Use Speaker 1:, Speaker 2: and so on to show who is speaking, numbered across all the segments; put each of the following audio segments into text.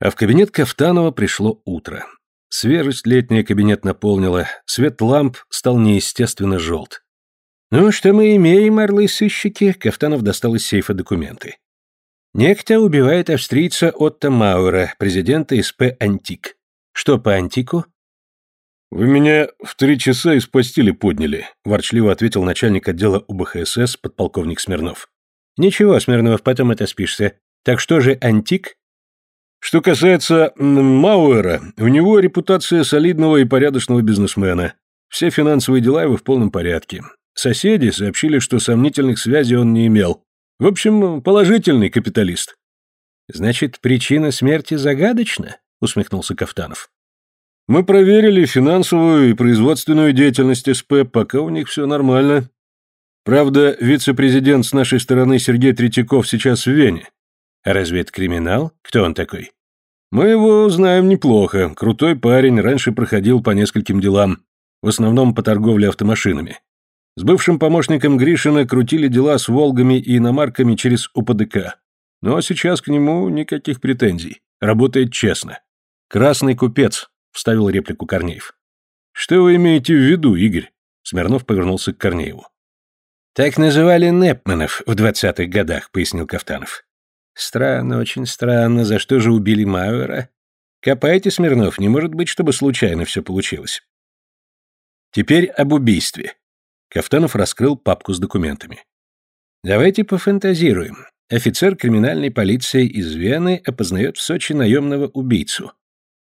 Speaker 1: А в кабинет Кафтанова пришло утро. Свежесть летняя кабинет наполнила, свет ламп стал неестественно желт. «Ну, что мы имеем, орлы-сыщики?» Кафтанов достал из сейфа документы. Некто убивает австрийца Отто Мауэра, президента СП «Антик». Что по «Антику»?
Speaker 2: «Вы меня в три часа из постели подняли», – ворчливо ответил начальник отдела УБХСС подполковник Смирнов.
Speaker 1: «Ничего, Смирнов, потом это спишься. Так что же «Антик»?»
Speaker 2: «Что касается Мауэра, у него репутация солидного и порядочного бизнесмена. Все финансовые дела его в полном порядке. Соседи сообщили, что сомнительных связей он не имел. В общем, положительный капиталист».
Speaker 1: «Значит, причина смерти загадочна?» – усмехнулся Кафтанов.
Speaker 2: Мы проверили финансовую и производственную деятельность СП, пока у них все нормально. Правда, вице-президент с нашей стороны Сергей Третьяков сейчас в Вене.
Speaker 1: А разве это криминал? Кто он такой?
Speaker 2: Мы его знаем неплохо. Крутой парень, раньше проходил по нескольким делам, в основном по торговле автомашинами. С бывшим помощником Гришина крутили дела с «Волгами» и иномарками через УПДК. Но сейчас к нему никаких претензий. Работает честно. Красный купец, — вставил реплику Корнеев. «Что вы имеете в виду, Игорь?» Смирнов повернулся к Корнееву.
Speaker 1: «Так называли Непманов в двадцатых годах», — пояснил Кафтанов. «Странно, очень странно. За что же убили Мауэра? Копайте, Смирнов, не может быть, чтобы случайно все получилось». «Теперь об убийстве». Кафтанов раскрыл папку с документами. «Давайте пофантазируем. Офицер криминальной полиции из Вены опознает в Сочи наемного убийцу.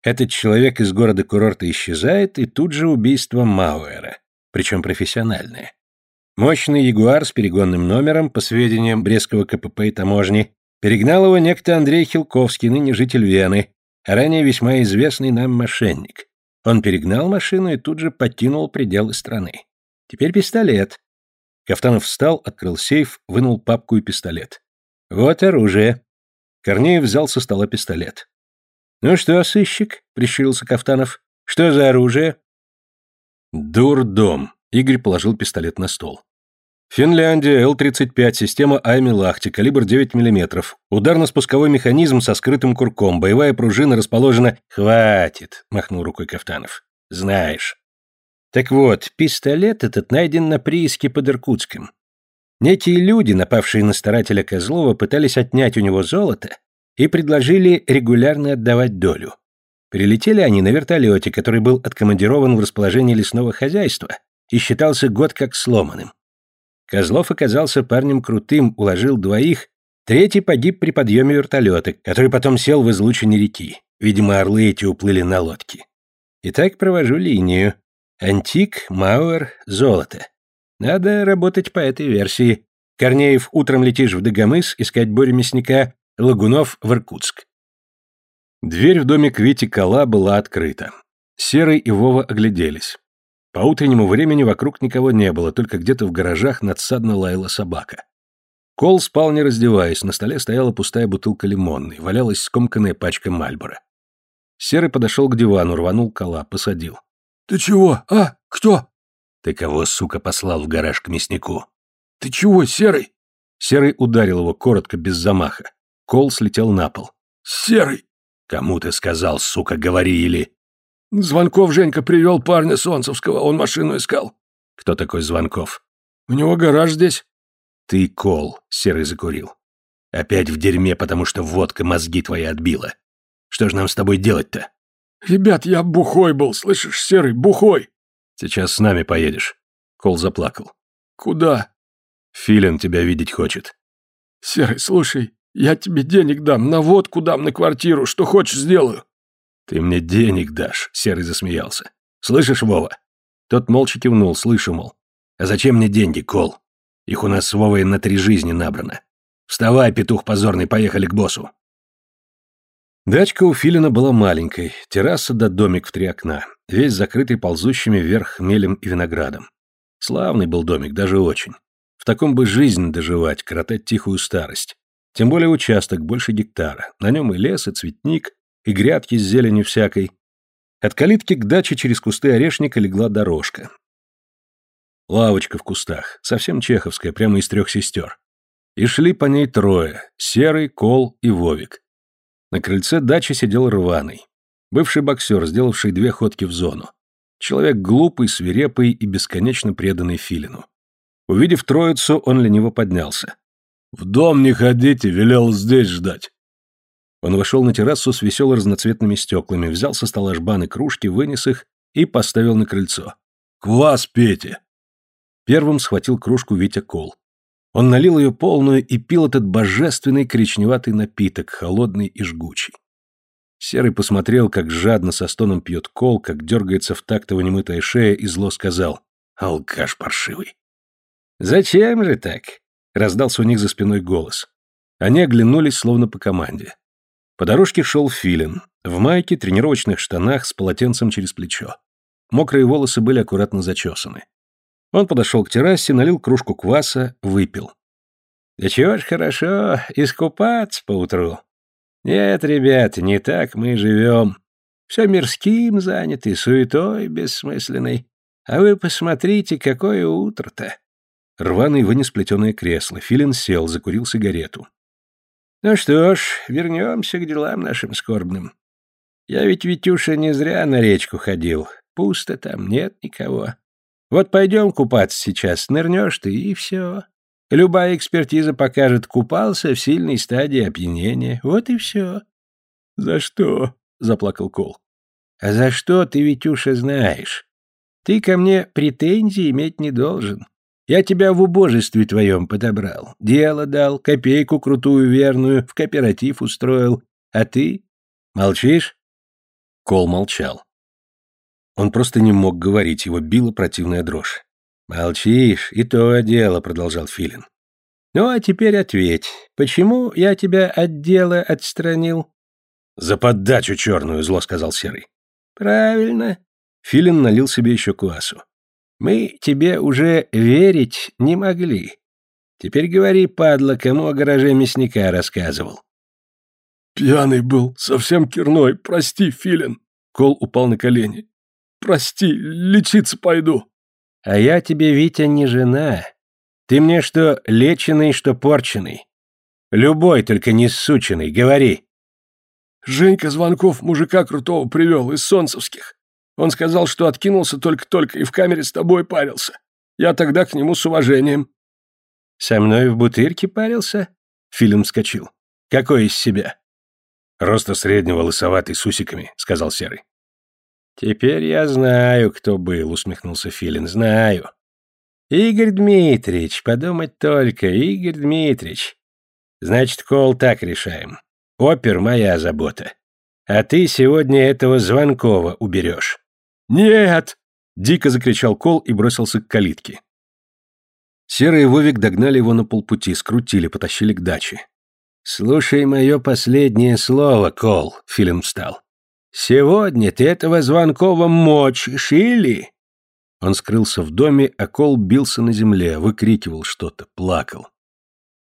Speaker 1: Этот человек из города-курорта исчезает, и тут же убийство Мауэра, причем профессиональное. Мощный ягуар с перегонным номером, по сведениям Брестского КПП и таможни, перегнал его некто Андрей Хилковский, ныне житель Вены, а ранее весьма известный нам мошенник. Он перегнал машину и тут же покинул пределы страны. Теперь пистолет. Кафтанов встал, открыл сейф, вынул папку и пистолет. Вот оружие. Корнеев взял со стола пистолет. «Ну что, сыщик?» — прищурился Кафтанов. «Что за оружие?»
Speaker 2: «Дурдом», — Игорь положил пистолет на стол. «Финляндия, Л-35, система Айми-Лахти, калибр 9 мм. Ударно-спусковой механизм со скрытым курком, боевая пружина расположена...»
Speaker 1: «Хватит», — махнул рукой Кафтанов. «Знаешь». «Так вот, пистолет этот найден на прииске под Иркутском. Некие люди, напавшие на старателя Козлова, пытались отнять у него золото, и предложили регулярно отдавать долю. Прилетели они на вертолете, который был откомандирован в расположение лесного хозяйства и считался год как сломанным. Козлов оказался парнем крутым, уложил двоих, третий погиб при подъеме вертолета, который потом сел в излучине реки. Видимо, орлы эти уплыли на лодке. Итак, провожу линию. Антик, Мауэр, золото. Надо работать по этой версии. Корнеев, утром летишь в Дагомыс искать Борю Мясника, Лагунов в Иркутск.
Speaker 2: Дверь в домик Вити Кала была открыта. Серый и Вова огляделись. По утреннему времени вокруг никого не было, только где-то в гаражах надсадно лаяла собака. Кол спал не раздеваясь, на столе стояла пустая бутылка лимонной, валялась скомканная пачка Мальбора. Серый подошел к дивану, рванул кола, посадил.
Speaker 3: «Ты чего? А? Кто?»
Speaker 1: «Ты кого, сука, послал в гараж к мяснику?»
Speaker 3: «Ты чего, Серый?»
Speaker 2: Серый ударил его коротко, без замаха. Кол слетел на пол.
Speaker 3: «Серый!»
Speaker 1: «Кому ты сказал, сука, говори или...»
Speaker 3: «Звонков Женька привел парня Солнцевского, он машину искал».
Speaker 1: «Кто такой Звонков?»
Speaker 3: «У него гараж здесь».
Speaker 1: «Ты, Кол», — Серый закурил. «Опять в дерьме, потому что водка мозги твои отбила. Что же нам с тобой делать-то?»
Speaker 3: «Ребят, я бухой был, слышишь, Серый, бухой».
Speaker 2: «Сейчас с нами поедешь». Кол заплакал.
Speaker 3: «Куда?»
Speaker 2: «Филин тебя видеть хочет».
Speaker 3: «Серый, слушай, я тебе денег дам, на водку дам, на квартиру, что хочешь сделаю».
Speaker 2: «Ты мне денег дашь», — Серый засмеялся. «Слышишь, Вова?» Тот молча кивнул, слышу, мол. «А зачем мне деньги, Кол? Их у нас с Вовой на три жизни набрано. Вставай, петух позорный, поехали к боссу». Дачка у Филина была маленькой, терраса да домик в три окна, весь закрытый ползущими вверх мелем и виноградом. Славный был домик, даже очень. В таком бы жизнь доживать, коротать тихую старость. Тем более участок больше гектара. На нем и лес, и цветник, и грядки с зеленью всякой. От калитки к даче через кусты орешника легла дорожка. Лавочка в кустах, совсем чеховская, прямо из трех сестер. И шли по ней трое — Серый, Кол и Вовик.
Speaker 1: На крыльце дачи сидел рваный. Бывший боксер, сделавший две ходки в зону. Человек глупый, свирепый и бесконечно преданный Филину. Увидев троицу, он лениво поднялся.
Speaker 3: «В дом не ходите, велел здесь ждать».
Speaker 1: Он вошел на террасу с весело-разноцветными стеклами, взял со стола жбан и кружки, вынес их и поставил на крыльцо.
Speaker 3: «Квас пейте!»
Speaker 1: Первым схватил кружку Витя Кол. Он налил ее полную и пил этот божественный коричневатый напиток, холодный и жгучий. Серый посмотрел, как жадно со стоном пьет кол, как дергается в такт его немытая шея, и зло сказал «Алкаш паршивый». «Зачем же так?» — раздался у них за спиной голос. Они оглянулись, словно по команде. По дорожке шел Филин, в майке, тренировочных штанах, с полотенцем через плечо. Мокрые волосы были аккуратно зачесаны. Он подошел к террасе, налил кружку кваса, выпил. «Да чего ж хорошо искупаться поутру. Нет, ребят, не так мы живем. Все мирским заняты, суетой бессмысленной. А вы посмотрите, какое утро-то. Рваный вынес плетеное кресло. Филин сел, закурил сигарету. Ну что ж, вернемся к делам нашим скорбным. Я ведь, Витюша, не зря на речку ходил. Пусто там, нет никого. Вот пойдем купаться сейчас, нырнешь ты, и все. Любая экспертиза покажет, купался в сильной стадии опьянения. Вот и все. — За что? — заплакал Кол. — А за что ты, Витюша, знаешь? Ты ко мне претензий иметь не должен. Я тебя в убожестве твоем подобрал, дело дал, копейку крутую верную, в кооператив устроил. А ты? Молчишь?» Кол молчал. Он просто не мог говорить, его била противная дрожь. «Молчишь, и то дело», — продолжал Филин. «Ну, а теперь ответь, почему я тебя от дела отстранил?» «За поддачу черную», — зло сказал Серый. «Правильно». Филин налил себе еще квасу. Мы тебе уже верить не могли. Теперь говори, падла, кому о гараже мясника рассказывал.
Speaker 3: Пьяный был, совсем кирной, прости, Филин. Кол упал на колени. Прости, лечиться пойду.
Speaker 1: А я тебе, Витя, не жена. Ты мне что леченый, что порченый. Любой, только не сученый, говори.
Speaker 3: Женька Звонков мужика крутого привел из солнцевских. Он сказал, что откинулся только-только и в камере с тобой парился. Я тогда к нему с уважением».
Speaker 1: «Со мной в бутырке парился?» Филин вскочил. «Какой из себя?» «Роста среднего, лысоватый, с усиками», — сказал Серый. «Теперь я знаю, кто был», — усмехнулся Филин. «Знаю. Игорь Дмитриевич, подумать только, Игорь Дмитриевич. Значит, Кол, так решаем. Опер — моя забота. А ты сегодня этого Звонкова уберешь.
Speaker 3: «Нет!»
Speaker 1: — дико закричал Кол и бросился к калитке. Серый и Вовик догнали его на полпути, скрутили, потащили к даче. «Слушай мое последнее слово, Кол», — Филин встал. «Сегодня ты этого Звонкова мочишь или...» Он скрылся в доме, а Кол бился на земле, выкрикивал что-то, плакал.